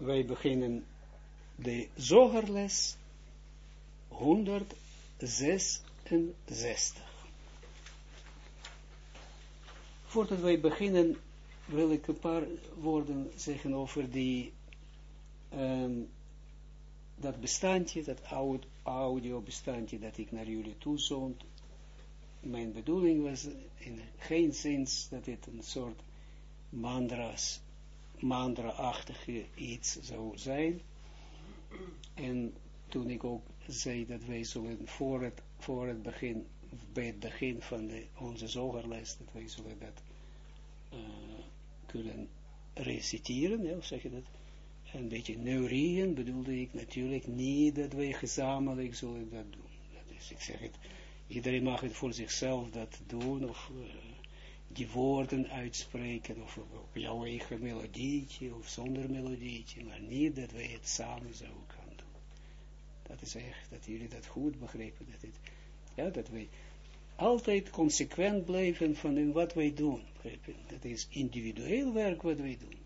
wij beginnen de zogerles 166. Voordat wij beginnen, wil ik een paar woorden zeggen over die, um, dat bestandje, dat audio bestandje dat ik naar jullie toezond. Mijn bedoeling was in geen zin dat dit een soort mandra's, mandra-achtige iets zou zijn. En toen ik ook zei dat wij zullen voor het, voor het begin, bij het begin van de, onze zogerlijst, dat wij zullen dat uh, kunnen reciteren, ja, zeg je dat? Een beetje neurieën bedoelde ik natuurlijk niet dat wij gezamenlijk zullen dat doen. Dat is, ik zeg het, iedereen mag het voor zichzelf dat doen, of uh, die woorden uitspreken, of op jouw eigen melodietje, of zonder melodietje, maar niet dat wij het samen zouden gaan doen. Dat is echt, dat jullie dat goed begrijpen, dat, het, ja, dat wij altijd consequent blijven van wat wij doen. Dat is individueel werk wat wij doen.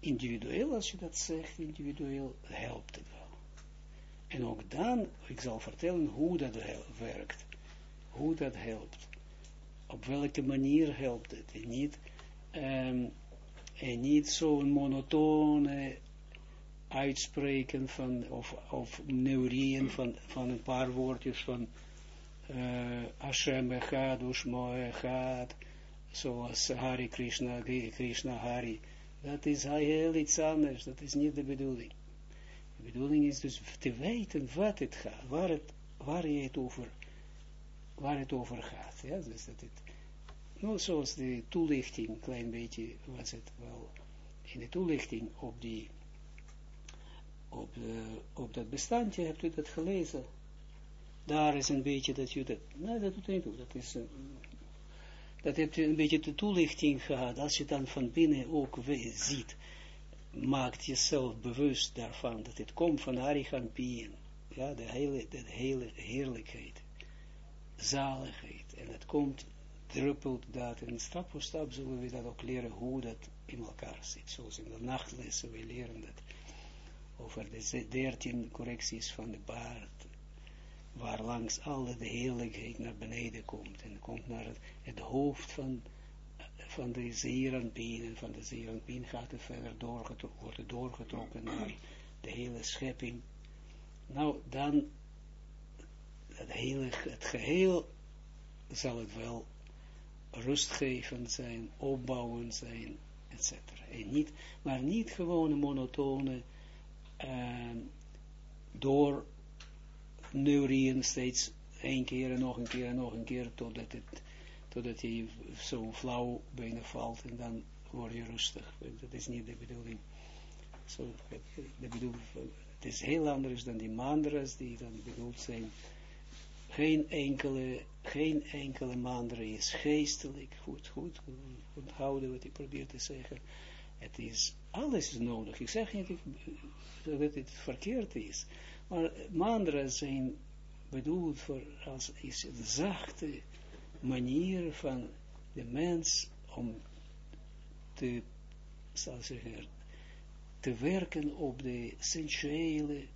Individueel, als je dat zegt, individueel helpt het wel. En ook dan, ik zal vertellen hoe dat werkt. Hoe dat helpt. Op welke manier helpt het. En niet, um, en niet zo'n monotone uitspreken van, of, of neurieën van, van een paar woordjes van uh, Hashem Echad, Ushmo Echad, zoals Hari Krishna, Krishna Hari, dat is heel iets anders, dat is niet de bedoeling. De bedoeling is dus te weten wat het gaat, waar, het, waar je het over, waar het over gaat. Ja, dus dat het, nou, zoals de toelichting, een klein beetje was het wel, in de toelichting op die, op, de, op dat bestandje, hebt u dat gelezen? Daar is een beetje dat je dat, nee, dat doet niet toe, dat is, uh, dat heeft een beetje de toelichting gehad, als je dan van binnen ook ziet, maakt jezelf bewust daarvan, dat het komt van Arichanpien, ja, de hele, de hele heerlijkheid, zaligheid, en het komt, druppelt dat, en stap voor stap zullen we dat ook leren, hoe dat in elkaar zit, zoals in de nachtlessen, we leren dat, over de dertien correcties van de baard, waar langs alle de heerlijkheid naar beneden komt, en komt naar het, het hoofd van, van de zeeranpien, en van de zeeranpien gaat het verder doorgetrokken, wordt doorgetrokken naar de hele schepping. Nou, dan, het hele, het geheel zal het wel rustgevend zijn, opbouwend zijn, etc. En niet, maar niet gewoon monotone, uh, door neurieën steeds één keer en nog een keer en nog een keer, totdat, het, totdat je zo flauw bijna valt en dan word je rustig. Dat is niet de bedoeling. So, de bedoeling het is heel anders dan die mandras die dan bedoeld zijn. Geen enkele, geen enkele mandra is geestelijk. Goed, goed, onthouden wat ik probeer te zeggen. Het is, alles is nodig. Ik zeg niet dat het verkeerd is. Maar mandras zijn bedoeld voor als is een zachte manier van de mens om te, zal zeggen, te werken op de sensuele,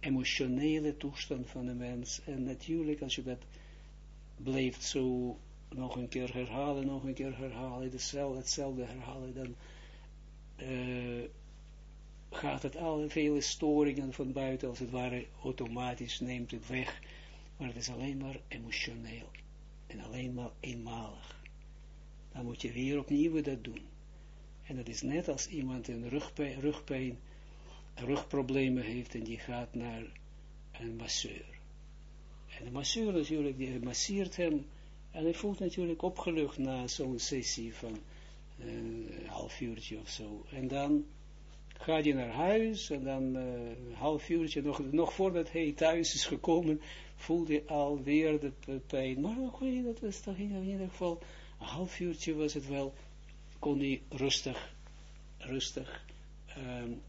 emotionele toestand van de mens. En natuurlijk, als je dat blijft zo nog een keer herhalen, nog een keer herhalen, hetzelfde, hetzelfde herhalen, dan uh, gaat het alle vele storingen van buiten, als het ware, automatisch neemt het weg. Maar het is alleen maar emotioneel. En alleen maar eenmalig. Dan moet je weer opnieuw dat doen. En dat is net als iemand een rugpijn, rugpijn rugproblemen heeft en die gaat naar een masseur. En de masseur natuurlijk, die masseert hem en hij voelt natuurlijk opgelucht na zo'n sessie van een half uurtje of zo. En dan gaat hij naar huis en dan een half uurtje, nog, nog voordat hij thuis is gekomen, voelde hij alweer de pijn. Maar oké, dat was toch in ieder geval, een half uurtje was het wel, kon hij rustig, rustig, um,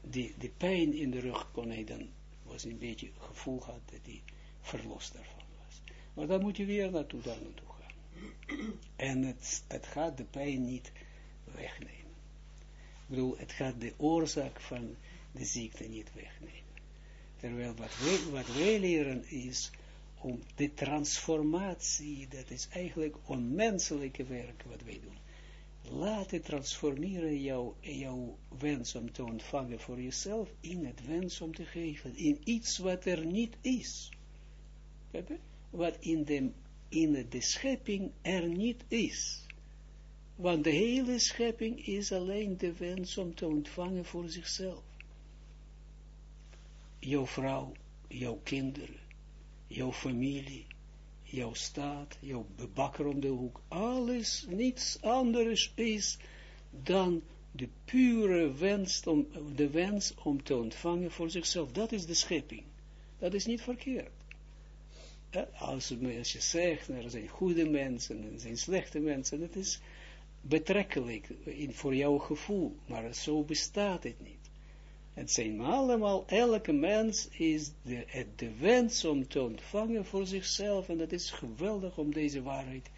die, die pijn in de rug kon hij dan, was een beetje gevoel had dat hij verlost daarvan was. Maar dan moet je weer naartoe, daar naartoe gaan. En het, het gaat de pijn niet wegnemen. bedoel, het gaat de oorzaak van de ziekte niet wegnemen. Terwijl wat wij, wat wij leren is om de transformatie, dat is eigenlijk onmenselijke werk wat wij doen. Laat het transformeren jouw, jouw wens om te ontvangen voor jezelf in het wens om te geven, in iets wat er niet is. Wat in de, in de schepping er niet is. Want de hele schepping is alleen de wens om te ontvangen voor zichzelf. Jouw vrouw, jouw kinderen, jouw familie, jouw staat, jouw bakker om de hoek, alles, niets anders is dan de pure wens, om, de wens om te ontvangen voor zichzelf. Dat is de schepping. Dat is niet verkeerd. Als, je zegt, er zijn goede mensen en er zijn slechte mensen, dat is betrekkelijk in, voor jouw gevoel, maar zo bestaat het niet. Het zijn allemaal, elke mens is de, de wens om te ontvangen voor zichzelf, en dat is geweldig om deze waarheid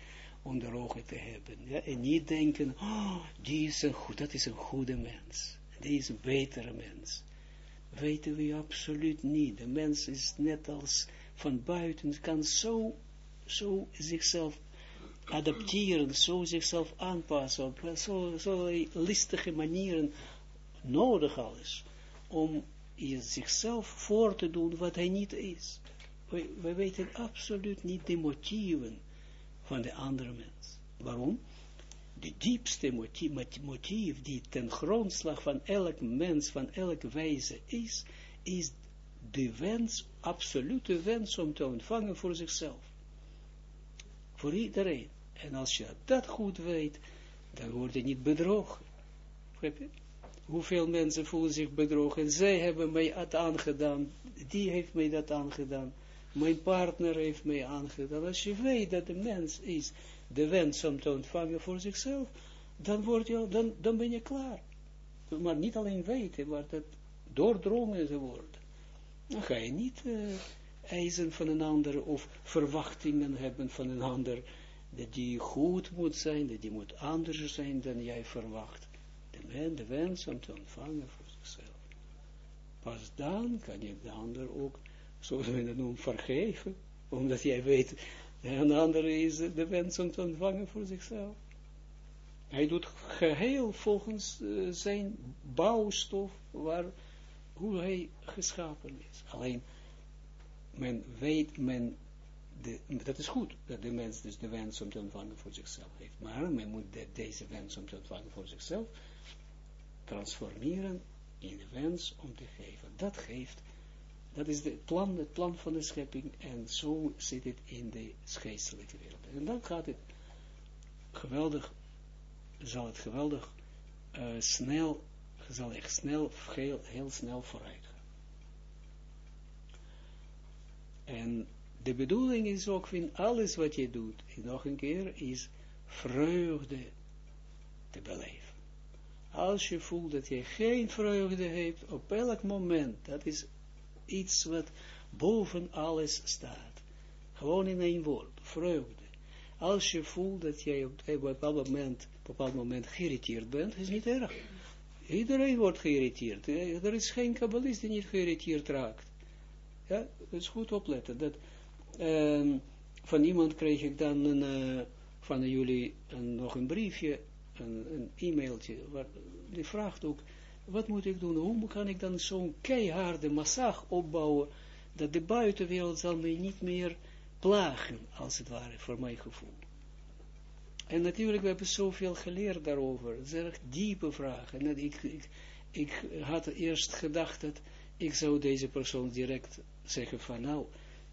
onder ogen te hebben. Ja? En niet denken, oh, die is een goed, dat is een goede mens, die is een betere mens. Weten we absoluut niet. De mens is net als van buiten, kan zo, zo zichzelf adapteren, zo zichzelf aanpassen, op zo, zo listige manieren nodig alles, om zichzelf voor te doen wat hij niet is. We, weten absoluut niet de motieven van de andere mens. Waarom? De diepste motief, motief die ten grondslag van elk mens, van elk wijze is, is de wens, absolute wens om te ontvangen voor zichzelf. Voor iedereen. En als je dat goed weet, dan word je niet bedrogen. Hoeveel mensen voelen zich bedrogen? Zij hebben mij dat aangedaan. Die heeft mij dat aangedaan. Mijn partner heeft mij aangedaan. Als je weet dat de mens is de wens om te ontvangen voor zichzelf, dan, word je, dan, dan ben je klaar. Maar niet alleen weten, maar dat doordrongen te worden. Dan ga je niet uh, eisen van een ander of verwachtingen hebben van een ander dat die goed moet zijn, dat die moet anders zijn dan jij verwacht. Men, de wens om te ontvangen voor zichzelf. Pas dan kan je de ander ook, zoals we dat noemen, vergeven, omdat jij weet, een ander is de wens om te ontvangen voor zichzelf. Hij doet geheel volgens uh, zijn bouwstof, waar, hoe hij geschapen is. Alleen, men weet, men dat is goed, dat de mens dus de wens om te ontvangen voor zichzelf heeft. Maar men moet deze wens om te ontvangen voor zichzelf transformeren in wens om te geven. Dat geeft, dat is het plan, het plan van de schepping en zo zit het in de geestelijke wereld. En dan gaat het geweldig, zal het geweldig uh, snel, zal echt snel, heel, heel snel vooruit gaan. En de bedoeling is ook in alles wat je doet, nog een keer, is vreugde te beleven. Als je voelt dat je geen vreugde hebt, op elk moment, dat is iets wat boven alles staat. Gewoon in één woord, vreugde. Als je voelt dat jij op een bepaald moment, bepaald moment geïrriteerd bent, is niet erg. Iedereen wordt geïrriteerd. Er is geen kabbalist die niet geïrriteerd raakt. Ja, is goed opletten. Dat, Um, van iemand kreeg ik dan een, uh, van jullie een, nog een briefje, een, e-mailtje, waar, die vraagt ook, wat moet ik doen, hoe kan ik dan zo'n keiharde massage opbouwen, dat de buitenwereld zal mij niet meer plagen, als het ware, voor mijn gevoel. En natuurlijk, we hebben zoveel geleerd daarover, het is erg diepe vraag, en ik, ik, ik had eerst gedacht dat ik zou deze persoon direct zeggen van, nou,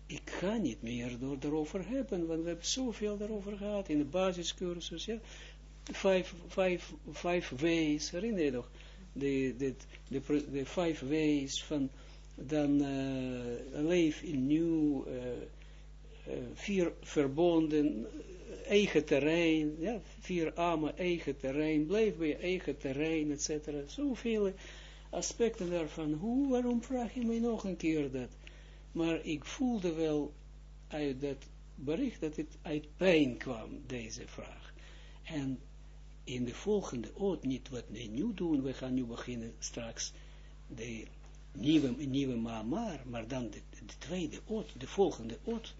ik ga niet meer door, daarover hebben, want we hebben zoveel daarover gehad in de basiscursus, ja. Vijf, vijf, vijf ways, herinner je nog, de, de, de, de vijf ways van, dan uh, leef in nieuw, uh, uh, vier verbonden, eigen terrein, ja, vier armen, eigen terrein, blijf bij je eigen terrein, etc. Zoveel aspecten daarvan. Hoe, waarom vraag je mij nog een keer dat? maar ik voelde wel uit dat bericht dat het uit pijn kwam, deze vraag. En in de volgende oot, niet wat we nu doen, we gaan nu beginnen straks de nieuwe, nieuwe maamar, maar dan de, de tweede oot, de volgende oot,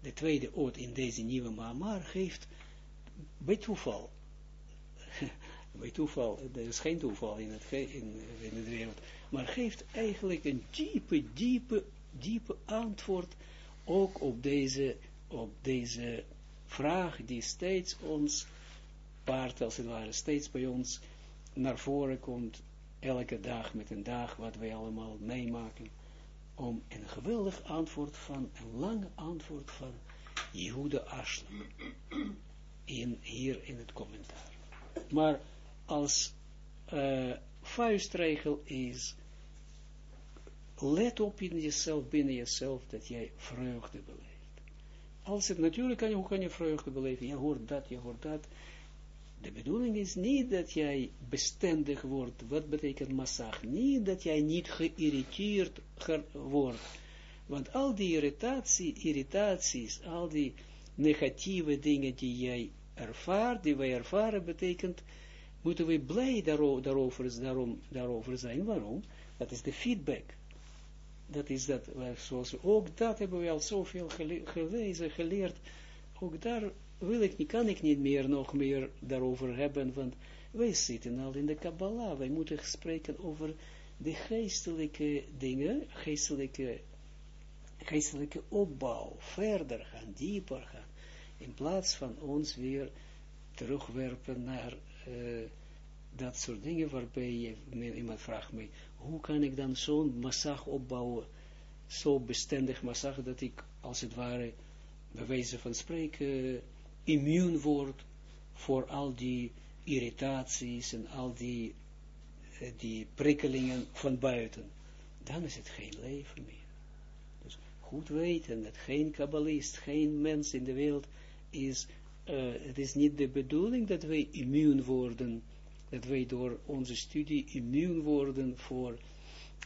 de tweede oot in deze nieuwe maamar geeft bij toeval, bij toeval, er is geen toeval in, het, in, in de wereld, maar geeft eigenlijk een diepe, diepe, diepe antwoord ook op deze, op deze vraag die steeds ons paard, als het ware, steeds bij ons naar voren komt, elke dag met een dag, wat wij allemaal meemaken, om een geweldig antwoord van, een lang antwoord van Jehuda Ashlam, in, hier in het commentaar. Maar als uh, vuistregel is, let op in jezelf, binnen jezelf, dat jij vreugde beleeft. Als het natuurlijk kan je, hoe kan je vreugde beleven? Je hoort dat, je hoort dat. De bedoeling is niet dat jij bestendig wordt. Wat betekent massag? Niet dat jij niet geïrriteerd wordt. Want al die irritatie, irritaties, al die negatieve dingen die jij ervaart, die wij ervaren, betekent, moeten we blij daarover, zijn. Waarom? Dat is de feedback. Dat is dat, zoals, ook dat hebben we al zoveel gelezen, geleerd. Ook daar wil ik niet, kan ik niet meer nog meer daarover hebben, want wij zitten al in de Kabbalah. Wij moeten spreken over de geestelijke dingen, geestelijke, geestelijke opbouw, verder gaan, dieper gaan, in plaats van ons weer terugwerpen naar uh, dat soort dingen, waarbij je, iemand vraagt mij, hoe kan ik dan zo'n massag opbouwen, zo bestendig massag, dat ik, als het ware, wijze van spreken, immuun word voor al die irritaties en al die, uh, die prikkelingen van buiten, dan is het geen leven meer. Dus goed weten dat geen kabbalist, geen mens in de wereld is, uh, het is niet de bedoeling dat wij immuun worden dat wij door onze studie immuun worden voor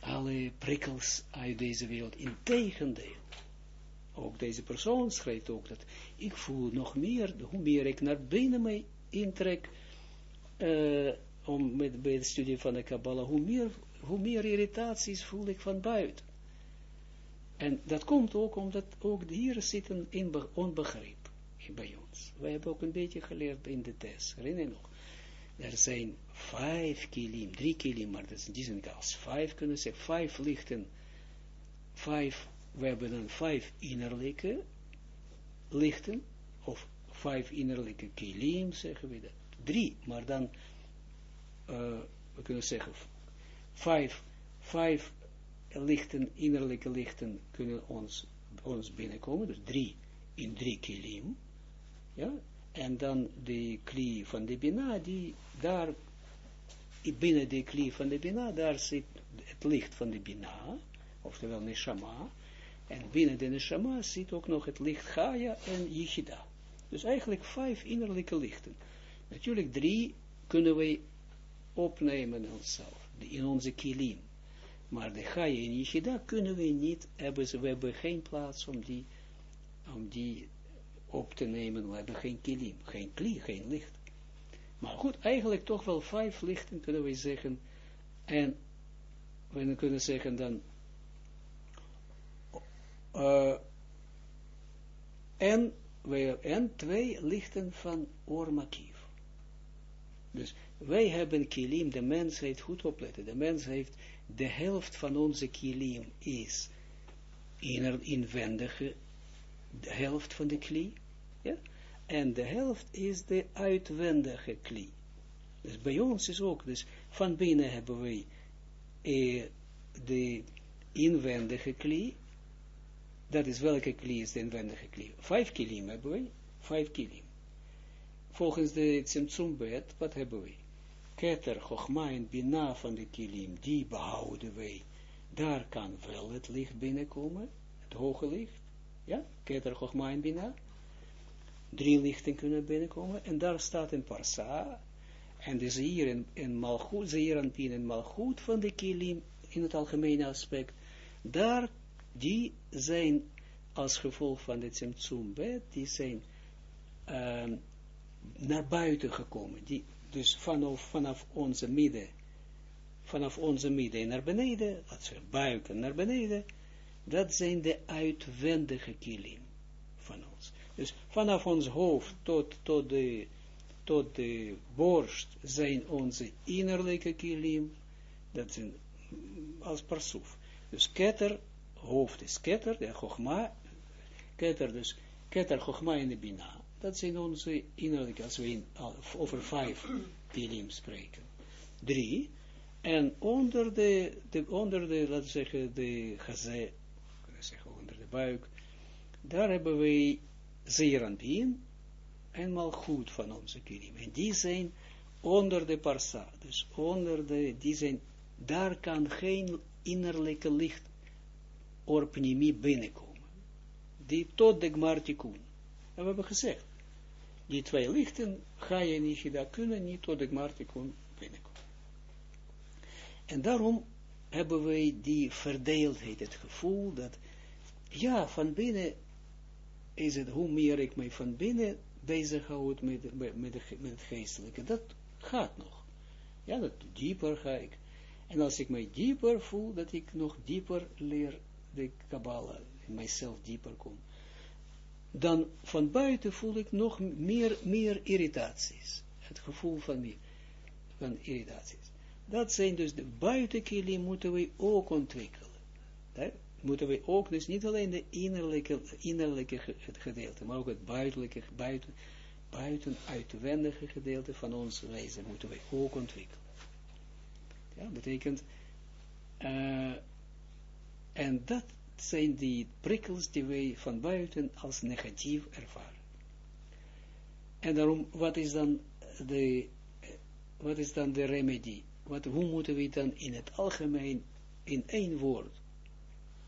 alle prikkels uit deze wereld. Integendeel. Ook deze persoon schrijft ook dat ik voel nog meer, hoe meer ik naar binnen mij intrek, uh, om met, bij de studie van de Kabbalah, hoe meer, hoe meer irritaties voel ik van buiten. En dat komt ook omdat ook hier zitten in onbegrip bij ons. Wij hebben ook een beetje geleerd in de test, herinner je nog? er zijn vijf kilim, drie kilim, maar dat is die zin als vijf kunnen zeggen, vijf lichten, vijf, we hebben dan vijf innerlijke lichten, of vijf innerlijke kilim, zeggen we dat, drie, maar dan, uh, we kunnen zeggen, vijf, vijf lichten, innerlijke lichten kunnen ons, ons binnenkomen, dus drie in drie kilim, ja, en dan de klie van de Bina, die daar, binnen de klie van de Bina, daar zit het licht van de Bina, oftewel Neshama, en binnen de Neshama zit ook nog het licht Gaia en Yichida. Dus eigenlijk vijf innerlijke lichten. Natuurlijk drie kunnen wij opnemen onszelf, in onze kilim. Maar de Gaia en Yichida kunnen we niet, hebben, we hebben geen plaats om die, om die op te nemen. We hebben geen kilim, geen kli, geen licht. Maar goed, eigenlijk toch wel vijf lichten kunnen we zeggen. En we kunnen zeggen dan. Uh, en, we, en twee lichten van Ormakiv. Dus wij hebben kilim, de mens heeft, goed opletten, de mens heeft, de helft van onze kilim is inner, inwendige de helft van de kli, ja, en de helft is de uitwendige kli. Dus bij ons is ook, dus van binnen hebben wij eh, de inwendige kli, dat is welke kli is de inwendige kli? Vijf kilim hebben wij, vijf kilim. Volgens de Tsimtsumbet, wat hebben wij? Keter, Chochma Bina van de kilim, die behouden wij. Daar kan wel het licht binnenkomen, het hoge licht. Ja, Keter, Chochma Bina. Drie lichten kunnen binnenkomen. En daar staat een parsa. En de zeer en, en malgoed, zeer en pin en malgoed van de kilim, in het algemene aspect. Daar, die zijn als gevolg van de Tsimtsum die zijn uh, naar buiten gekomen. Die, dus vanaf, vanaf onze midden, vanaf onze midden naar beneden, laten we buiken naar beneden, dat zijn de uitwendige kilim van ons. Dus vanaf ons hoofd tot, tot, de, tot de borst zijn onze innerlijke kilim, dat zijn als parsoef. Dus ketter, hoofd is ketter, de chogma, ketter dus, ketter, chogma en de bina. Dat zijn onze innerlijke, als we in, over vijf kilim spreken. Drie, en onder de, de onder de, laten we zeggen, de gazé, zeggen onder de buik, daar hebben wij zeeranbien en goed van onze kilim. En die zijn onder de parsa, dus onder de, die zijn, daar kan geen innerlijke licht orpnimi binnenkomen. Die tot de gmartikun. En we hebben gezegd, die twee lichten ga je niet, kunnen niet tot de gmartikun binnenkomen. En daarom hebben wij die verdeeldheid, het gevoel dat, ja, van binnen is het, hoe meer ik mij van binnen bezighoud met, met, met, met het geestelijke, dat gaat nog. Ja, dat dieper ga ik. En als ik mij dieper voel, dat ik nog dieper leer de Kabbalah, in mijzelf dieper kom, dan van buiten voel ik nog meer, meer irritaties. Het gevoel van meer, van irritaties. Dat zijn dus de buitenkilim moeten we ook ontwikkelen. Daar moeten we ook, dus niet alleen de innerlijke, innerlijke gedeelte, maar ook het buitenlijke, buiten, buiten uitwendige gedeelte van ons wezen moeten we ook ontwikkelen. Ja, betekent, uh, en dat zijn die prikkels die wij van buiten als negatief ervaren. En daarom, wat is dan de, wat is dan de remedie? Wat, hoe moeten we dan in het algemeen, in één woord,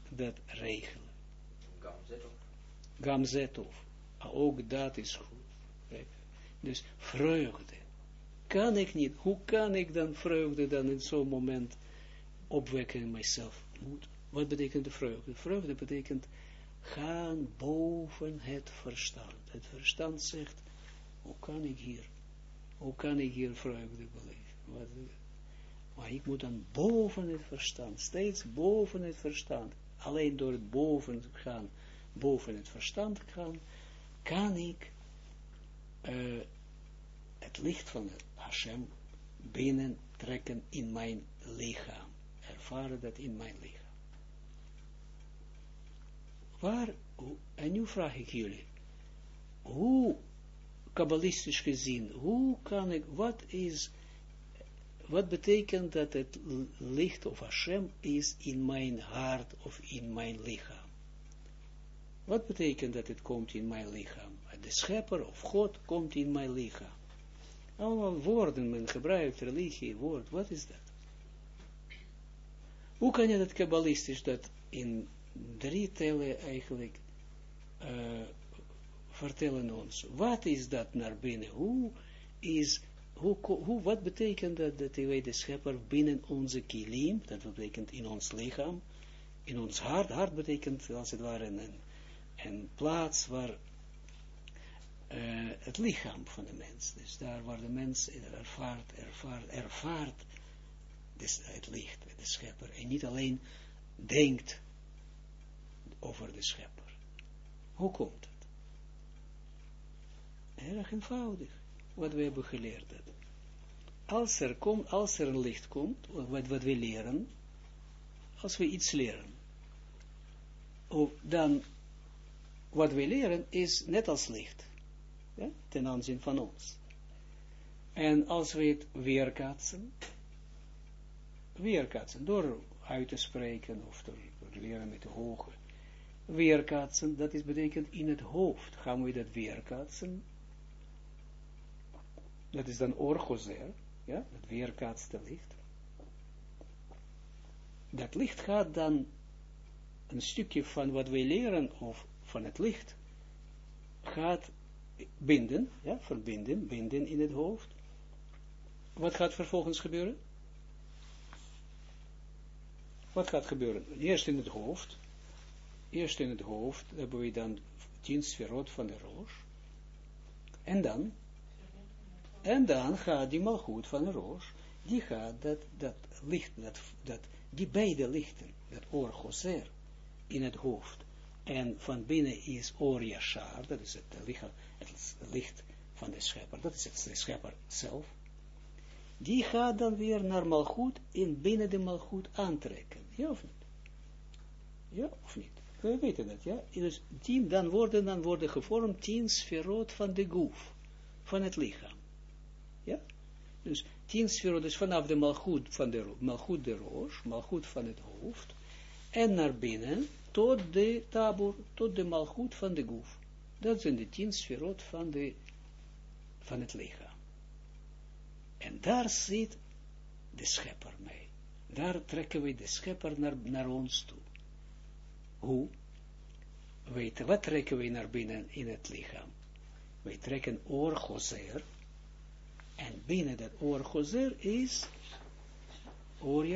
dat regelen? Gamzetov. Gamzetov. Ook dat is goed. Dus vreugde. Kan ik niet, hoe kan ik dan vreugde dan in zo'n moment opwekken in mijzelf? Wat betekent de vreugde? Vreugde betekent gaan boven het verstand. Het verstand zegt, hoe kan ik hier, hoe kan ik hier vreugde beleven? Maar ik moet dan boven het verstand, steeds boven het verstand, alleen door het boven gaan, boven het verstand gaan, kan ik uh, het licht van Hashem binnen trekken in mijn lichaam. Ervaren dat in mijn lichaam. Waar, en nu vraag ik jullie, hoe, kabbalistisch gezien, hoe kan ik, wat is wat betekent dat het licht of Hashem is in mijn hart of in mijn lichaam? Wat betekent dat het komt in mijn lichaam? De schepper of God komt in mijn lichaam. Allemaal woorden, men gebruikt religie, woord, wat is dat? Hoe kan je dat kabbalistisch, dat in drie tellen eigenlijk uh, vertellen ons? Wat is dat naar binnen? Hoe is hoe, hoe, wat betekent dat, dat wij de schepper binnen onze kilim, dat betekent in ons lichaam, in ons hart, hart betekent als het ware een, een plaats waar uh, het lichaam van de mens, dus daar waar de mens ervaart, ervaart, ervaart dus het licht, de schepper, en niet alleen denkt over de schepper. Hoe komt het? Erg eenvoudig wat we hebben geleerd hebben. Als er, komt, als er een licht komt, wat, wat we leren, als we iets leren, dan, wat we leren is net als licht, ten aanzien van ons. En als we het weerkaatsen, weerkaatsen, door uit te spreken, of door leren met de hoge, weerkaatsen, dat is betekent in het hoofd, gaan we dat weerkaatsen, dat is dan orgozer, ja, het weerkaatste licht. Dat licht gaat dan een stukje van wat wij leren, of van het licht, gaat binden, ja, verbinden, binden in het hoofd. Wat gaat vervolgens gebeuren? Wat gaat gebeuren? Eerst in het hoofd. Eerst in het hoofd hebben we dan tien sferot van de roos. En dan En dan gaat die malgoed van de roos, die gaat dat, dat licht, dat, dat, die beide lichten, dat oor gozer in het hoofd, en van binnen is oor yashar, dat is het, licht, het licht van de schepper, dat is het de schepper zelf, die gaat dan weer naar malgoed in binnen de malgoed aantrekken, ja of niet? Ja of niet? We weten dat, ja. Dus tien, dan worden, dan worden gevormd tien sferot van de goef, van het lichaam. Ja? Dus tien sferot, dus vanaf de malgoed van de, malgoed de roos, malgoed van het hoofd, en naar binnen, tot de tabur, tot de malgoed van de goef. Dat zijn de tien sferot van, de, van het lichaam. En daar zit de schepper mee. Daar trekken we de schepper naar, naar ons toe. Hoe? Weet, wat trekken we naar binnen in het lichaam? Wij trekken oorgozer. En binnen dat oorgozer is oor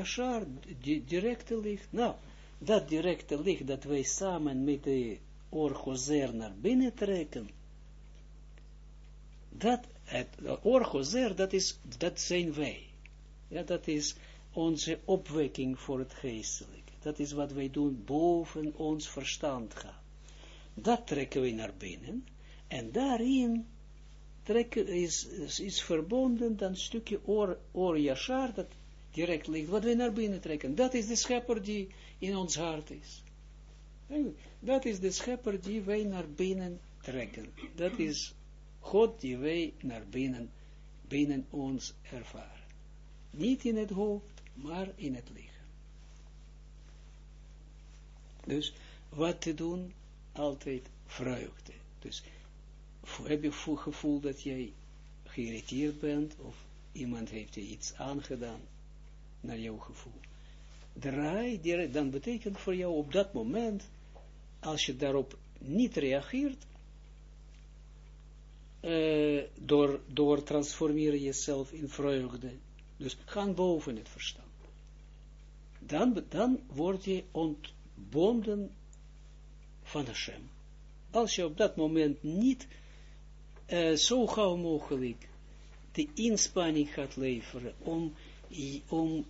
directe licht. Nou, dat directe licht dat wij samen met de oorgozer naar binnen trekken, dat, het dat is, dat zijn wij. Ja, dat is onze opwekking voor het geestelijk. Dat is wat wij doen boven ons verstand gaan. Dat trekken we naar binnen. En daarin trekken is, verbonden dan stukje oor, oor dat direct ligt, wat we naar binnen trekken. Dat is de schepper die in ons hart is. Dat is de schepper die wij naar binnen trekken. Dat is God die wij naar binnen, binnen ons ervaren. Niet in het hoofd, maar in het lichaam. Dus wat te doen? Altijd vreugde. Dus heb je het gevoel dat jij geïrriteerd bent of iemand heeft je iets aangedaan naar jouw gevoel. Draai, dan betekent voor jou op dat moment, als je daarop niet reageert, uh, door, door transformeren jezelf in vreugde, dus gaan boven het verstand. Dan, dan word je ont, bonden van Hashem. Als je op dat moment niet uh, zo gauw mogelijk de inspanning gaat leveren om, om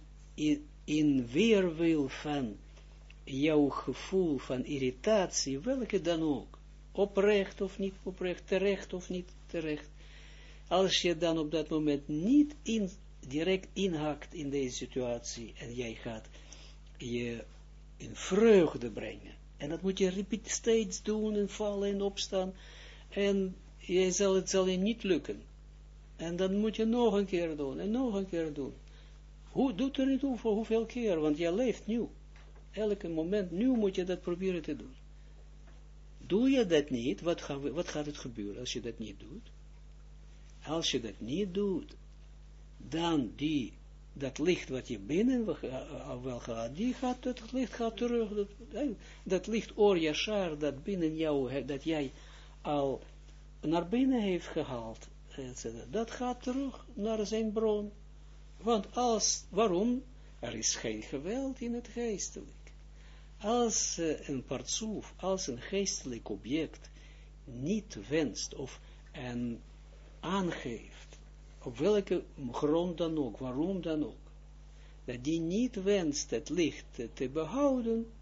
in, weerwil van jouw gevoel van irritatie, welke dan ook, oprecht of niet oprecht, terecht of niet terecht, als je dan op dat moment niet direct inhakt in deze situatie en jij gaat je in vreugde brengen. En dat moet je repeat steeds doen en vallen en opstaan. En je zal, het zal je niet lukken. En dan moet je nog een keer doen en nog een keer doen. Hoe doet er niet toe voor hoeveel keer, want je leeft nieuw. Elke moment nieuw moet je dat proberen te doen. Doe je dat niet, wat, gaan wat gaat het gebeuren als je dat niet doet? Als je dat niet doet, dan die dat licht wat je binnen wel gaat, die gaat, dat licht gaat terug, dat, dat licht oor yashar, dat binnen jou, dat jij al naar binnen heeft gehaald, dat gaat terug naar zijn bron. Want als, waarom? Er is geen geweld in het geestelijk. Als uh, een partsoef, als een geestelijk object niet wenst of en aangeeft op welke grond dan ook, waarom dan ook, dat die niet wenst het licht te behouden,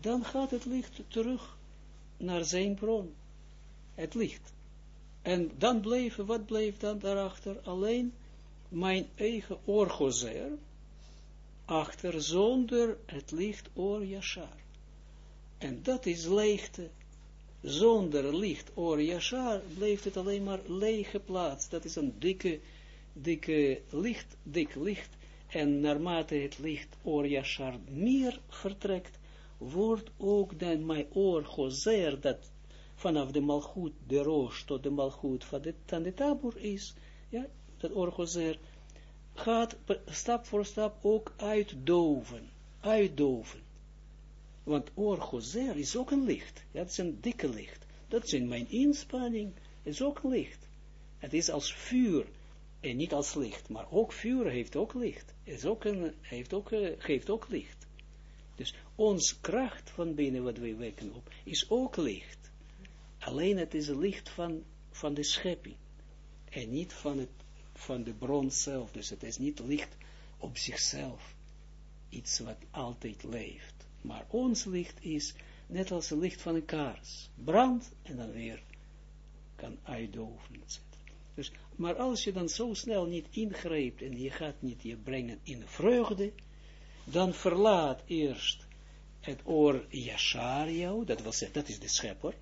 dan gaat het licht terug naar zijn bron, het licht. En dan bleef, wat bleef dan daarachter? Alleen mijn eigen orgozer, achter zonder het licht oor yashar. En dat is leegte zonder licht, or yashar, blijft het alleen maar lege plaats. Dat is een dikke, dikke licht, dik licht. En naarmate het licht, or yashar, meer vertrekt, wordt ook dan mijn oor gozer, dat vanaf de malgoed, de roos, tot de malgoed van de, van de tabur is, ja, dat oor gozer, gaat stap voor stap ook uitdoven, uitdoven. Want oorgozer is ook een licht. Dat is een dikke licht. Dat is in mijn inspanning. is ook licht. Het is als vuur. En niet als licht. Maar ook vuur heeft ook licht. Is ook een, heeft ook, eh, geeft ook licht. Dus ons kracht van binnen wat wij wekken op. Is ook licht. Alleen het is licht van, van de schepping. en niet van, het, van de bron zelf. Dus het is niet licht op zichzelf, iets wat altijd leeft. Maar ons licht is net als het licht van een kaars. Brand en dan weer kan uitdoven. Dus, maar als je dan zo snel niet ingrijpt en je gaat niet je brengen in vreugde, dan verlaat eerst het oor Yashar jou, dat wil zeggen, dat is de schepper,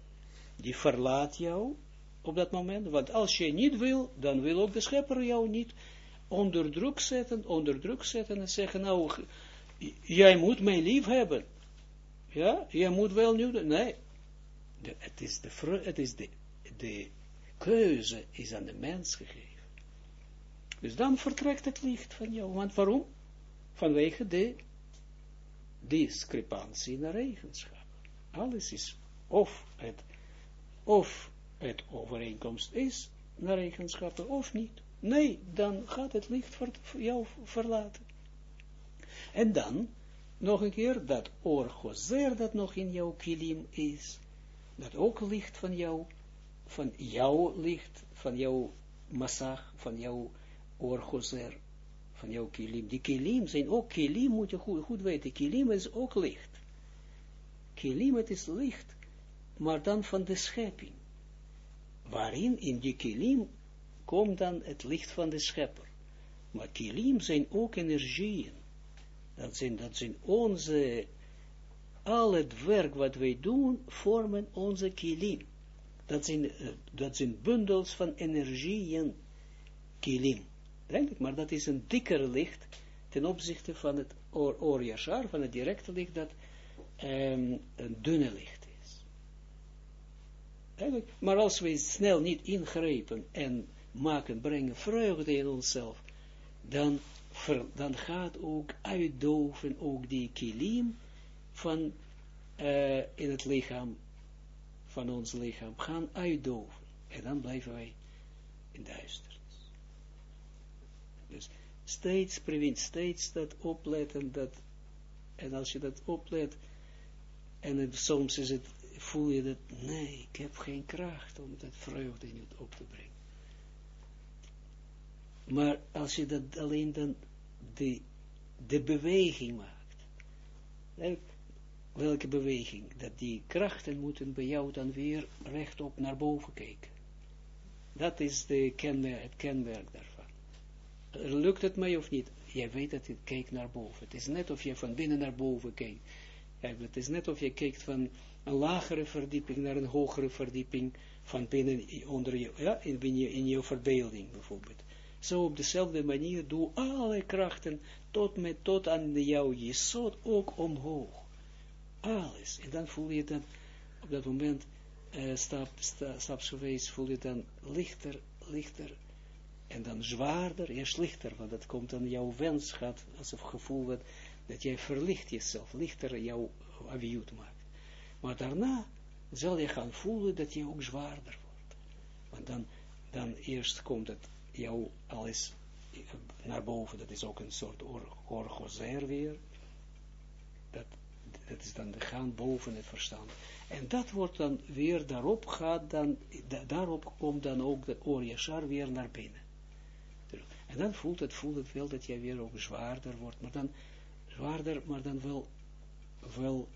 die verlaat jou op dat moment, want als je niet wil, dan wil ook de schepper jou niet onder druk zetten, onder druk zetten en zeggen, nou, jij moet mij lief hebben. Ja, jij moet wel nu, nee, het is, de, het is de, de keuze is aan de mens gegeven. Dus dan vertrekt het licht van jou. Want waarom? Vanwege de discrepantie naar eigenschap. Alles is of het, of het overeenkomst is naar eigenschappen of niet. Nee, dan gaat het licht voor jou verlaten. En dan, nog een keer, dat orgozer dat nog in jouw kilim is, dat ook licht van jou, van jouw licht, van jouw massag, van jouw orgozer, van jouw kilim. Die kilim zijn ook kilim, moet je goed, goed weten, kilim is ook licht. Kilim, het is licht, maar dan van de schepping. Waarin in die kilim komt dan het licht van de schepper. Maar kilim zijn ook energieën. Dat zijn, dat zijn onze, al het werk wat wij doen, vormen onze kilim. Dat zijn, eh, dat zijn bundels van energieën, kilim. Denk maar dat is een dikker licht ten opzichte van het or, van het directe licht, dat um, een dunne licht is. Eigenlijk, maar als wij snel niet ingrijpen en maken, brengen vreugde in onszelf, dan, dan gaat ook uitdoven ook die kilim van uh, in het lichaam, van ons lichaam, gaan uitdoven. En dan blijven wij in duister. Dus steeds prevent, steeds dat opletten, dat, en als je dat oplet, en soms is het, voel je dat, nee, ik heb geen kracht om dat vreugde niet op te brengen. Maar als je dat alleen dan de, de beweging maakt, welke beweging, dat die krachten moeten bij jou dan weer rechtop naar boven kijken. Dat is de het kenmerk daarvan lukt het mij of niet? Jij weet dat het kijkt naar boven. Het is net of je van binnen naar boven kijkt. het is net of je kijkt van een lagere verdieping naar een hogere verdieping van binnen onder je, ja, in, in je verbeelding bijvoorbeeld. Zo op dezelfde manier doe alle krachten tot, met, tot aan jouw jesot ook omhoog. Alles. En dan voel je dan op dat moment uh, stap, stap, stapsgewijs voel je dan lichter, lichter en dan zwaarder, eerst lichter, want dat komt dan jouw wens gaat, als het gevoel dat, dat jij verlicht jezelf, lichter jouw aviut maakt. Maar daarna zal je gaan voelen dat je ook zwaarder wordt. Want dan, dan eerst komt het jou alles naar boven, dat is ook een soort or, orgozer weer, dat, dat is dan de gaan boven het verstand. En dat wordt dan weer, daarop gaat dan, daarop komt dan ook de Oryashar weer naar binnen. En dan voelt het, voelt het wel dat jij weer ook zwaarder wordt, maar dan zwaarder, maar dan wel, wel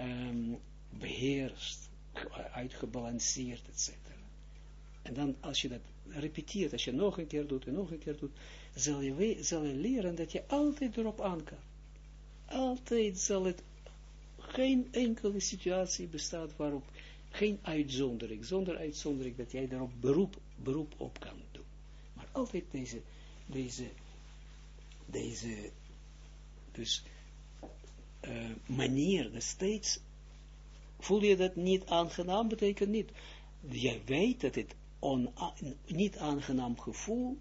um, beheerst, uitgebalanceerd, etc. En dan als je dat repeteert, als je nog een keer doet en nog een keer doet, zal je, zal je leren dat je altijd erop aan kan. Altijd zal het, geen enkele situatie bestaat waarop, geen uitzondering, zonder uitzondering, dat jij daarop beroep, beroep op kan doen. Maar altijd deze deze, deze, dus, uh, manier, dus steeds, voel je dat niet aangenaam, betekent niet, je weet dat het on, niet aangenaam gevoel,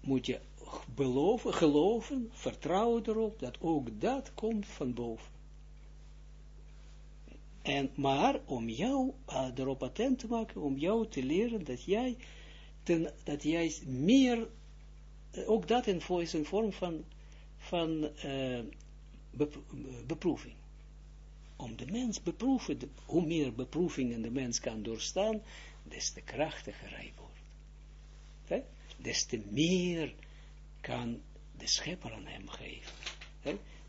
moet je beloven, geloven, vertrouwen erop, dat ook dat komt van boven. En, maar om jou uh, erop attent te maken, om jou te leren dat jij, dat jij meer eh, ook dat in, is een vorm van, van uh, beproeving. Om de mens beproeven, hoe meer beproevingen de mens kan doorstaan, des te krachtiger hij wordt. des te meer kan de schepper aan hem geven.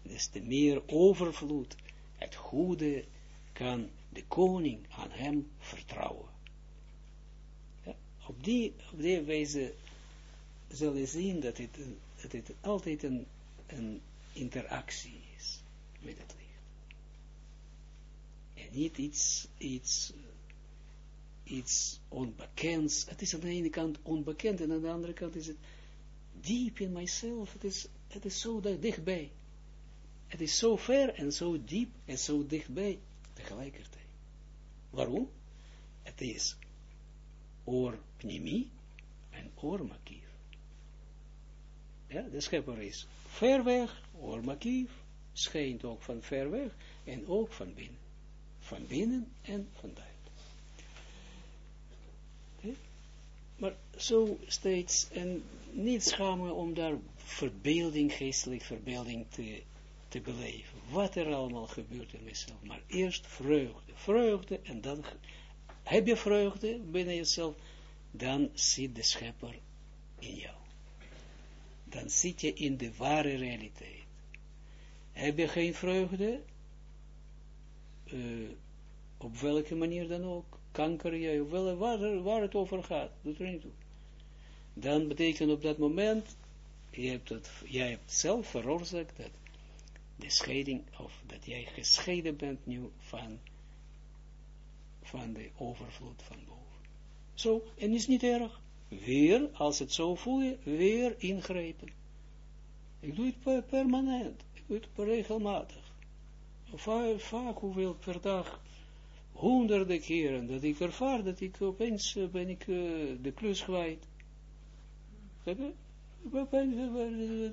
Des te meer overvloed, het goede kan de koning aan hem vertrouwen. op, die, op die wijze zal je zien dat het, dat het altijd een, een interactie is met het licht. En niet iets, iets, iets onbekends. Het is aan de ene kant onbekend en aan de andere kant is het diep in mijzelf. Het is, het is zo dichtbij. Het is zo ver en zo diep en zo dichtbij tegelijkertijd. Waarom? Het is oor pnimi en oor makief. Ja, de schepper is ver weg, oor makief, schijnt ook van ver weg en ook van binnen. Van binnen en van buiten. Maar zo steeds, en niet schamen om daar verbeelding, geestelijk verbeelding te, te beleven. Wat er allemaal gebeurt in mezelf. Maar eerst vreugde. Vreugde en dan heb je vreugde binnen jezelf, dan zit de schepper in jou. Dan zit je in de ware realiteit. Heb je geen vreugde, uh, op welke manier dan ook, kanker jij, wel, waar, het over gaat, doet er niet toe. Dan betekent op dat moment, het, jij hebt zelf veroorzaakt dat de scheiding, of dat jij gescheiden bent nu van, van de overvloed van boven. Zo, en is niet erg. Weer, als het zo voel je, weer ingrijpen. Ik doe het permanent, ik doe het regelmatig. Vaak hoeveel per dag, honderden keren, dat ik ervaar dat ik opeens uh, ben ik uh, de klus kwijt.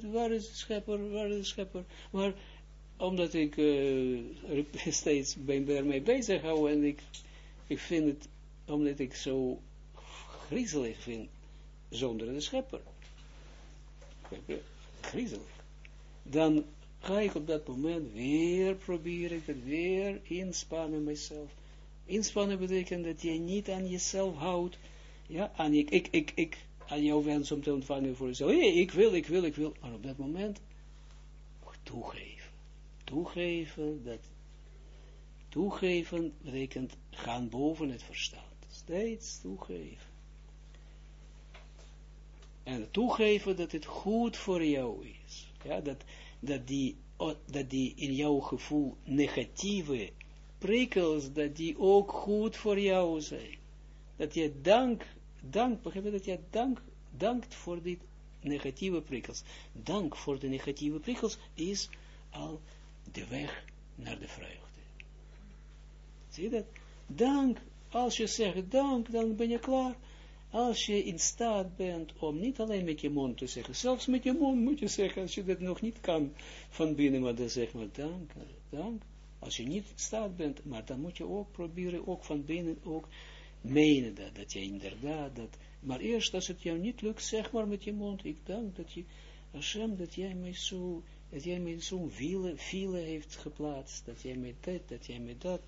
Waar is de schepper, waar is de schepper? Maar omdat ik uh, steeds ben ermee bezig hou en ik, ik vind het, omdat ik zo griezelig vind, zonder de schepper. Griezelig. Dan ga ik op dat moment weer proberen, weer inspannen mezelf. Inspannen betekent dat je niet aan jezelf houdt, ja, aan ik, ik, ik, ik, aan jouw wens om te ontvangen voor jezelf. Hey, ik wil, ik wil, ik wil, maar op dat moment toegeven toegeven, dat toegeven betekent gaan boven het verstand. Steeds toegeven. En toegeven dat het goed voor jou is. Ja, dat, dat, die, dat die in jouw gevoel negatieve prikkels, dat die ook goed voor jou zijn. Dat je dank, dank, begrijp dat je dank, dankt voor die negatieve prikkels. Dank voor de negatieve prikkels is al de weg naar de vreugde. Zie je dat? Dank, als je zegt dank, dan ben je klaar. Als je in staat bent om niet alleen met je mond te zeggen, zelfs met je mond moet je zeggen, als je dat nog niet kan van binnen, maar dan zeg maar dank, dank. Als je niet staat bent, maar dan moet je ook proberen, ook van binnen, ook menen dat, dat je inderdaad, dat, maar eerst als het jou niet lukt, zeg maar met je mond, ik dank dat je, Hashem, dat jij mij zo dat jij met zo'n file, file heeft geplaatst, dat jij met dit, dat jij met dat.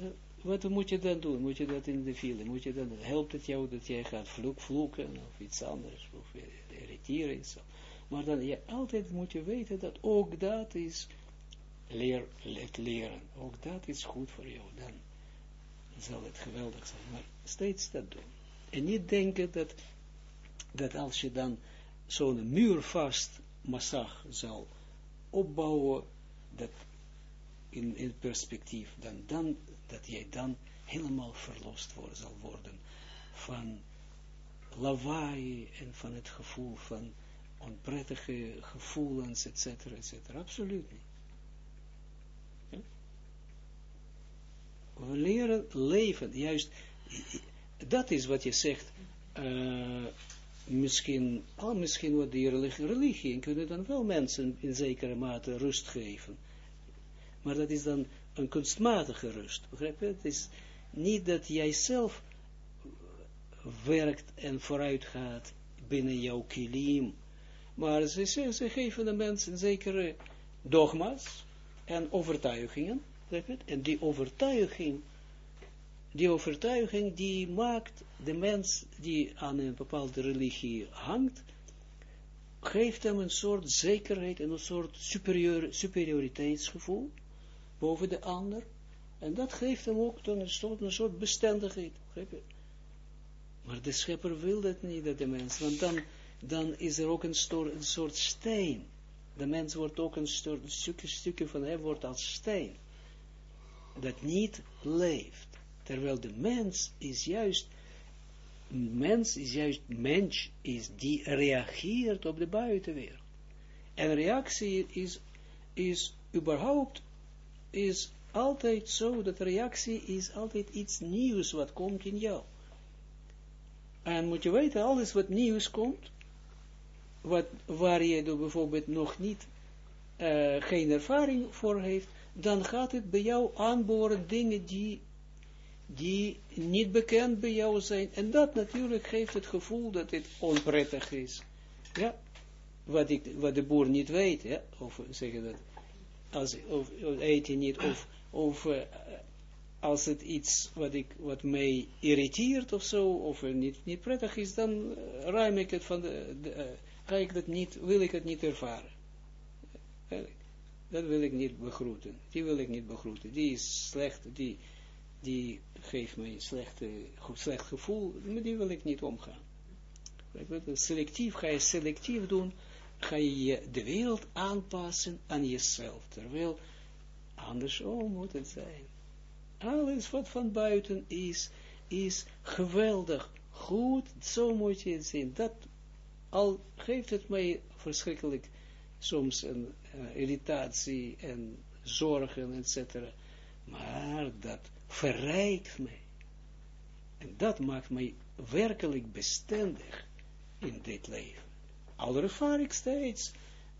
Uh, wat moet je dan doen? Moet je dat in de file? Moet je dan, helpt het jou dat jij gaat vloek, vloeken of iets anders, of irriteren en zo. Maar dan, je, altijd moet je weten dat ook dat is leer, het leren. Ook dat is goed voor jou. Dan zal het geweldig zijn. Maar steeds dat doen. En niet denken dat, dat als je dan zo'n muur vast massag zal opbouwen, dat in, in perspectief, dan, dan, dat jij dan helemaal verlost worden, zal worden van lawaai en van het gevoel van onprettige gevoelens, et cetera, et cetera. Absoluut niet. Leren leven, juist, dat is wat je zegt, uh, misschien, al misschien wat die religie, en kunnen dan wel mensen in zekere mate rust geven. Maar dat is dan een kunstmatige rust, begrijp je? Het is niet dat jij zelf werkt en vooruit gaat binnen jouw kilim, maar ze, ze, ze geven de mensen zekere dogma's en overtuigingen? En die overtuiging die overtuiging die maakt de mens die aan een bepaalde religie hangt, geeft hem een soort zekerheid en een soort superior, superioriteitsgevoel boven de ander. En dat geeft hem ook dan een soort, een soort bestendigheid. Maar de schepper wil dat niet, dat de mens, want dan, dan is er ook een, een soort steen. De mens wordt ook een soort stukje, stukje van hem wordt als steen. Dat niet leeft. Terwijl de mens is juist, mens is juist, mens is die reageert op de buitenwereld. En reactie is, is überhaupt, is altijd zo, dat reactie is altijd iets nieuws wat komt in jou. En moet je weten, alles wat nieuws komt, wat, waar je bijvoorbeeld nog niet, uh, geen ervaring voor heeft, dan gaat het bij jou aanboren dingen die, die niet bekend bij jou zijn. En dat natuurlijk geeft het gevoel dat het onprettig is. Ja, wat, ik, wat de boer niet weet, ja, of zeggen dat, als, of, of eet hij niet, of, of uh, als het iets wat, ik, wat mij irriteert of zo, of niet, niet prettig is, dan uh, ruim ik het van de, uh, ga ik dat niet, wil ik het niet ervaren. Dat wil ik niet begroeten. Die wil ik niet begroeten. Die is slecht, die, die geeft mij een slechte, slecht gevoel, met die wil ik niet omgaan. Selectief, ga je selectief doen, ga je de wereld aanpassen aan jezelf, terwijl andersom moet het zijn. Alles wat van buiten is, is geweldig, goed, zo moet je het zien. Dat al geeft het mij verschrikkelijk soms een irritatie en zorgen, etc. Maar dat verrijkt mij. En dat maakt mij werkelijk bestendig in dit leven. Al ervaar ik steeds,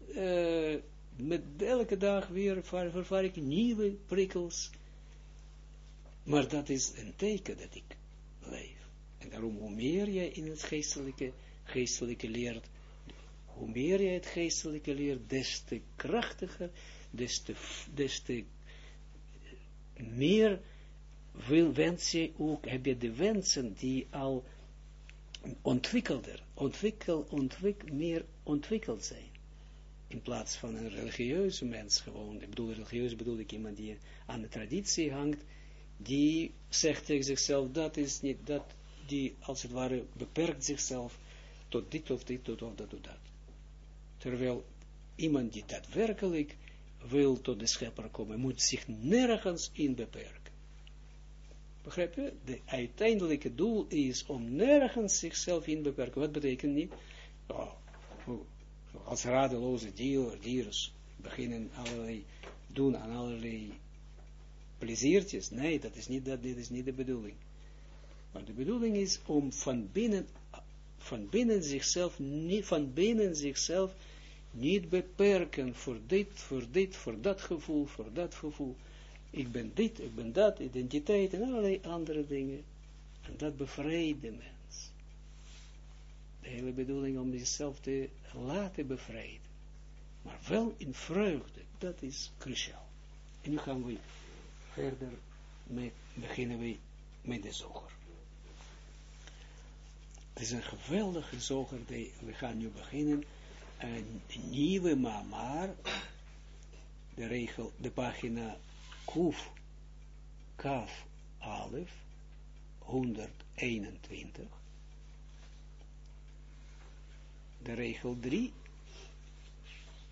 uh, met elke dag weer ervaar ik nieuwe prikkels. Maar dat is een teken dat ik leef. En daarom, hoe meer je in het geestelijke, geestelijke leert, hoe meer je het geestelijke leert, des te krachtiger, des te, des te meer wil, ook, heb je de wensen die al ontwikkelder, ontwikkel, ontwik, meer ontwikkeld zijn. In plaats van een religieuze mens gewoon, ik bedoel religieus bedoel ik iemand die aan de traditie hangt, die zegt tegen zichzelf, dat is niet, dat, die als het ware beperkt zichzelf tot dit of dit of dat of dat. Terwijl iemand die daadwerkelijk wil tot de schepper komen, moet zich nergens in beperken. Begrijp je? De uiteindelijke doel is om nergens zichzelf in te beperken. Wat betekent niet? Als radeloze dieren, dieren beginnen allerlei, doen aan allerlei pleziertjes. Nee, dat is niet, dat, dit is niet de bedoeling. Maar de bedoeling is om van binnen, van binnen zichzelf, van binnen zichzelf niet beperken voor dit, voor dit, voor dat gevoel, voor dat gevoel. Ik ben dit, ik ben dat, identiteit en allerlei andere dingen. En dat bevrijdt de mens. De hele bedoeling om zichzelf te laten bevrijden. Maar wel in vreugde, dat is cruciaal. En nu gaan we verder met, beginnen we met de zoger. Het is een geweldige zoger, die, we gaan nu beginnen nieuwe mamar, de regel, de pagina Kuf, Kaf, Alef, 121. De regel 3,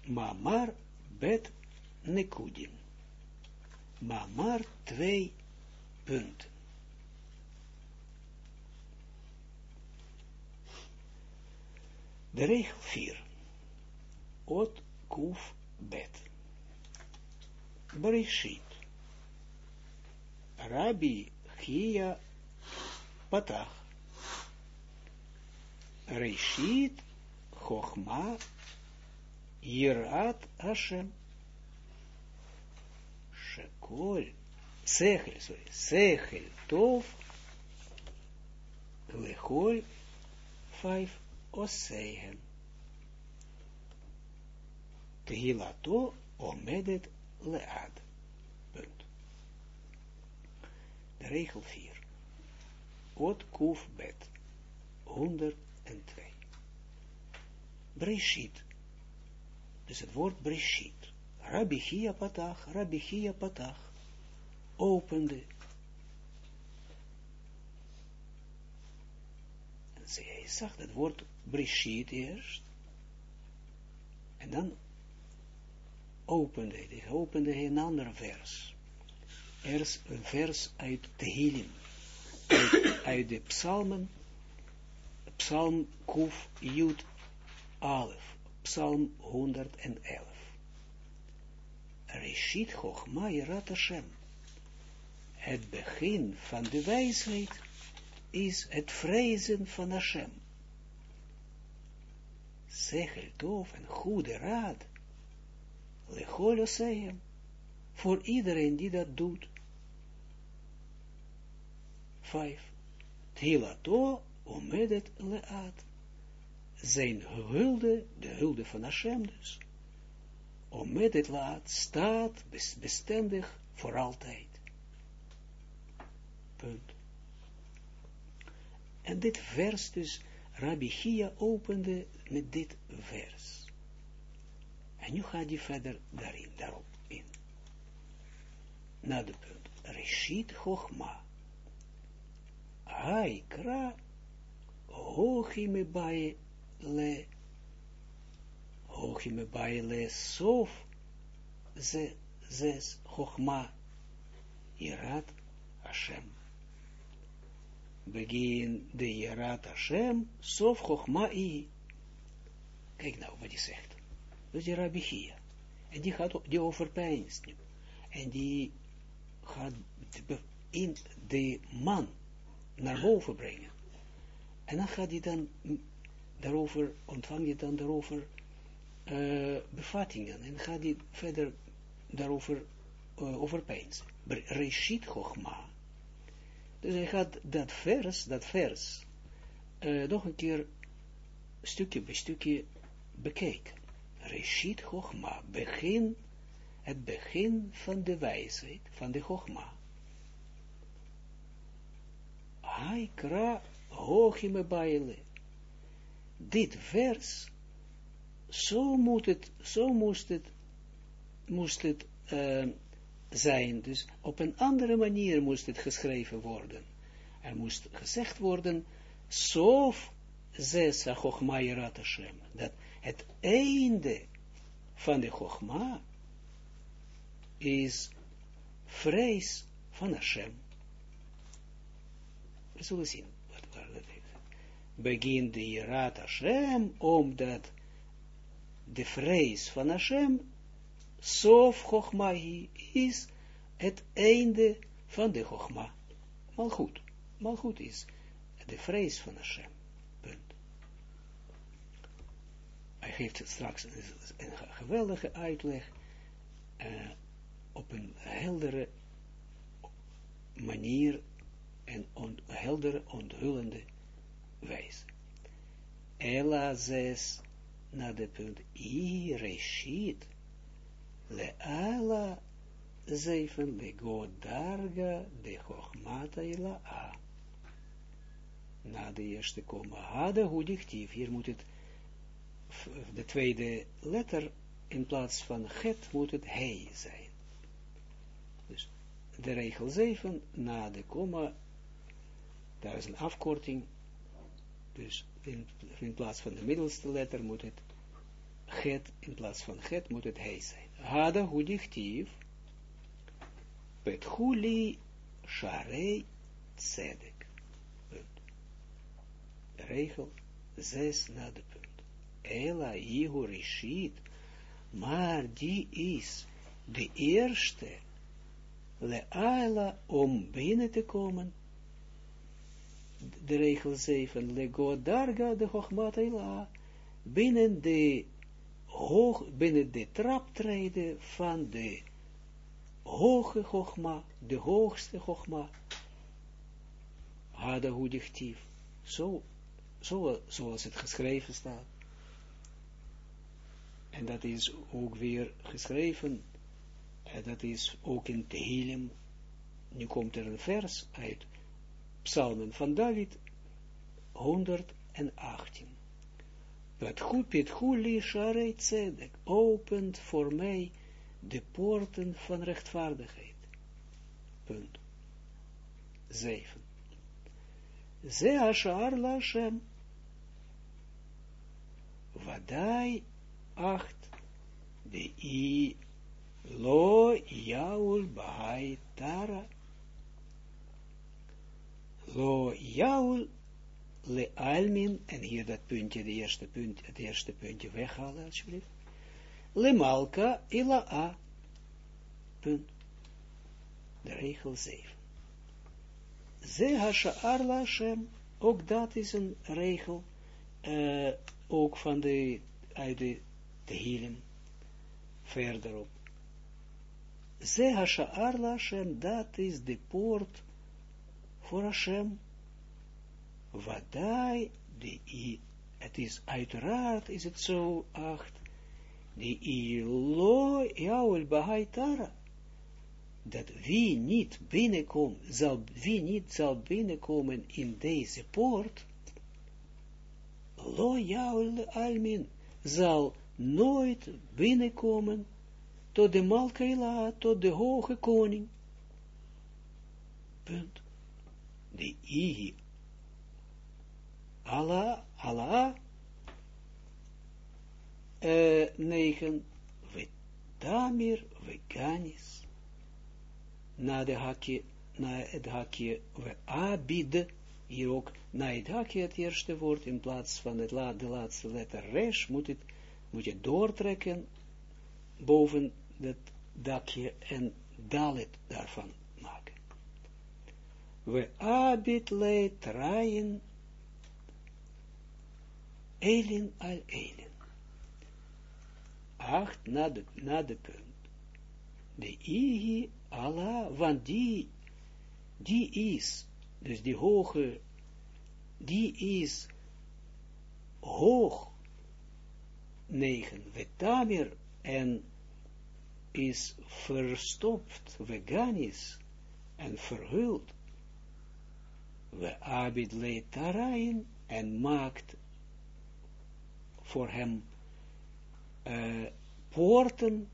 mamar bet nekudin. Mamar 2 punten. De regel 4. Ot kuf bet. Bereshit. Rabbi Chia Patach. Reishit Chochma Yirat Hashem. Shekol. Sechel, sorry. Sechel Tov. Lechol. Vijf. Osehen. Tehilato omedet lead. Punt. De regel 4. Ot Kuf Bet. 102. Breshit. Dus het woord Breshit. Rabbi Chia Patach, Rabbi Chia Patach. Opende. En zij zag het woord Breshit eerst. En dan opende hij, opende een ander vers. Er is een vers uit Tehillim, uit, uit de psalmen, psalm Kuf Jud Alef, psalm 111. Reshit Chochma Yerat Hashem. Het begin van de wijsheid is het vrezen van Hashem. Zegel tof en goede raad. Lechol Voor iedereen die dat doet. Vijf. Tilato omedet leat. Zijn hulde, de hulde van Hashem dus. Omedet laat staat bestendig voor altijd. Punt. En dit vers dus, Rabbi Chia opende met dit vers. En nu gaat hij verder daarin, daarop in. Na de punt. Reshit Chochma. Haikra baie le hochi me baie le sof ze zes Chochma Irat Hashem. Begin de Irat Hashem sof Chochma i. Kijk nou wat hij zegt. Dus die Rabbi Chia. En die gaat die overpijnst nu. En die gaat in de man naar boven brengen. En dan gaat hij dan daarover, ontvang je dan daarover uh, bevattingen. En gaat hij verder daarover uh, overpijnsen. Reshit Chochma. Dus hij gaat dat vers, dat vers, uh, nog een keer stukje bij stukje bekijken. Reshit Chochma, begin, het begin van de wijsheid, van de Chochma. Haikra hochime baile. Dit vers, zo moet het, zo moest het, moest het uh, zijn, dus op een andere manier moest het geschreven worden. Er moest gezegd worden, sof zesa chochma yirat Hashem, dat het einde van de Chogma is vrees van Hashem. We zullen zien wat waar dat is. Begin de Yirat Hashem, omdat de vrees van Hashem, sof Chogma is het einde van de Chogma. Mal goed, mal goed is de vrees van Hashem. Hij geeft straks een, geweldige uitleg uh, op een heldere manier en heldere, onthullende wijze. Ela zes naar de punt i reshit le ala zeven le go darga de chochmata ila a. Na de eerste komma hade hier moet het de tweede letter, in plaats van het, moet het hij zijn. Dus de regel 7, na de komma, daar is een afkorting, dus in, in plaats van de middelste letter moet het het, in plaats van het moet het hij zijn. Hada hudichtief, huli sharei tzedek. Regel 6 na de. Ela Ihu Rishit, maar die is de eerste, Le'ala, om binnen te komen, de regel 7, Lego Darga, de Chochmat Ela, binnen de hoog, binnen de traptreden van de hoge Chochma, de hoogste Chochma, Hada Hudichtief, zo, zo, zoals het geschreven staat. En dat is ook weer geschreven, en dat is ook in Tehillim, nu komt er een vers uit, psalmen van David, 118. Het goed, het goede sharei tzedek, opent voor mij de poorten van rechtvaardigheid. Punt. 7. Ze ashar la Hashem. Vadai 8. De i lo jaul bahai tara. Lo jaul le almin, en hier dat puntje, de eerste punt, het eerste puntje weghalen, alsjeblieft. Le malka ila a. Punt. De regel 7. Ze hasha'ar la Hashem, ook dat is een regel, uh, ook van de, uit de Tehillim, verderop. Ze hasha'ar la Hashem, dat is de poort voor Hashem, Wadai, de i, het is uiteraard, is het zo, acht, de i lo jaul bahaitara, dat wie niet binnenkomt, zal, wie niet zal binnenkomen in deze poort, lo jaul almin, zal nooit binnenkomen tot de Malkaila, tot de hoge koning. Punt. De i Allah, Allah, uh, negen, Vetamir, Veganis, na de hakje, na het hakje, we abid, hier ook, na het hakje het eerste woord, in plaats van het la, de laatste letter resh, moet, het, moet je doortrekken, boven het dakje, en dalet daarvan maken. We abid le traien, Elin al Elin. Acht na de, na de punt. De Ihi Allah, want die, die is, dus die hoge, die is hoog, negen, vetamir, en is verstopt, veganis, en verhuld, we abid le tarain, en maakt voor hem uh, poorten,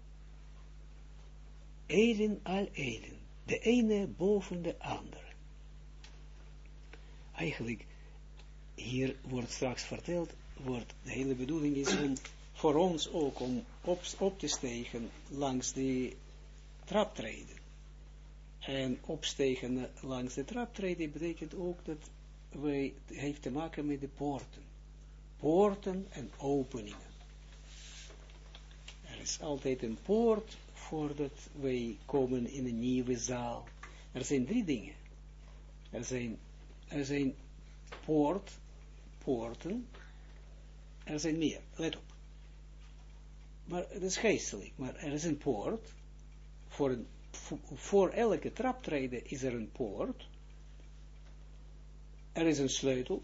Elin al Elin, de ene boven de andere. Eigenlijk, hier wordt straks verteld, wordt de hele bedoeling is om voor ons ook om op, op te stegen langs de traptreden. En opstegen langs de traptreden betekent ook dat wij, heeft te maken met de poorten poorten en openingen. Er is altijd een poort voordat wij komen in een nieuwe zaal. Er zijn drie dingen. Er zijn, er zijn poort, poorten, er zijn meer, let op. Maar het is geestelijk, maar er is een poort, voor, voor elke traptreden is er een poort, er is een sleutel,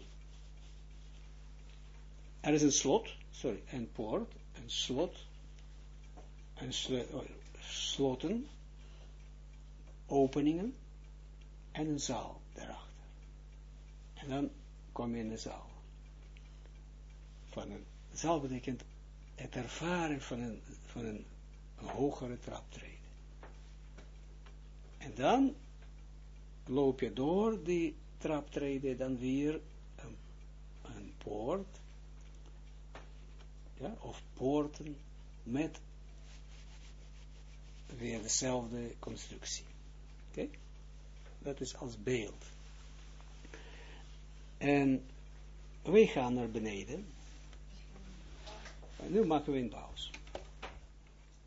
er is een slot, sorry, een poort, een slot, een oh, sloten, openingen en een zaal daarachter. En dan kom je in de zaal. Van een zaal betekent het ervaren van een, van een, hogere traptreden. En dan loop je door die traptreden, dan weer een, een poort, ja, of poorten met weer dezelfde constructie. Oké? Dat is als beeld. En wij gaan naar beneden. En nu maken we een pauze.